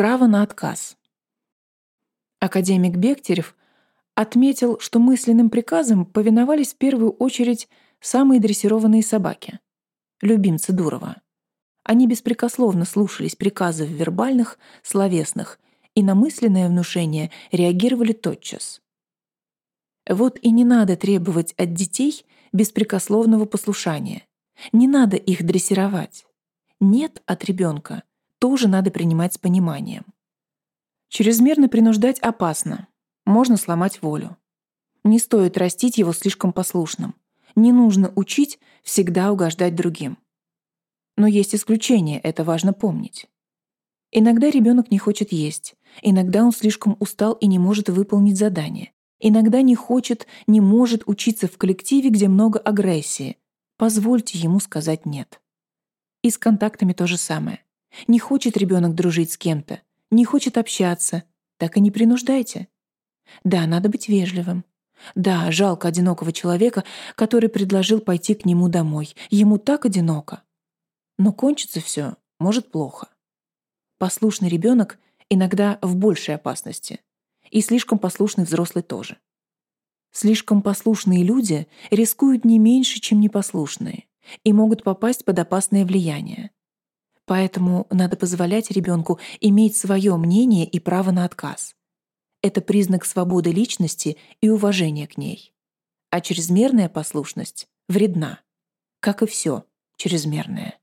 Право на отказ. Академик Бектерев отметил, что мысленным приказам повиновались в первую очередь самые дрессированные собаки — любимцы Дурова. Они беспрекословно слушались приказов вербальных, словесных и на мысленное внушение реагировали тотчас. Вот и не надо требовать от детей беспрекословного послушания. Не надо их дрессировать. Нет от ребенка тоже надо принимать с пониманием. Чрезмерно принуждать опасно. Можно сломать волю. Не стоит растить его слишком послушным. Не нужно учить всегда угождать другим. Но есть исключения, это важно помнить. Иногда ребенок не хочет есть, иногда он слишком устал и не может выполнить задание, иногда не хочет, не может учиться в коллективе, где много агрессии. Позвольте ему сказать «нет». И с контактами то же самое. Не хочет ребенок дружить с кем-то, не хочет общаться, так и не принуждайте. Да, надо быть вежливым. Да, жалко одинокого человека, который предложил пойти к нему домой. Ему так одиноко. Но кончится все может плохо. Послушный ребенок иногда в большей опасности. И слишком послушный взрослый тоже. Слишком послушные люди рискуют не меньше, чем непослушные, и могут попасть под опасное влияние. Поэтому надо позволять ребенку иметь свое мнение и право на отказ. Это признак свободы личности и уважения к ней. А чрезмерная послушность вредна, как и все чрезмерное.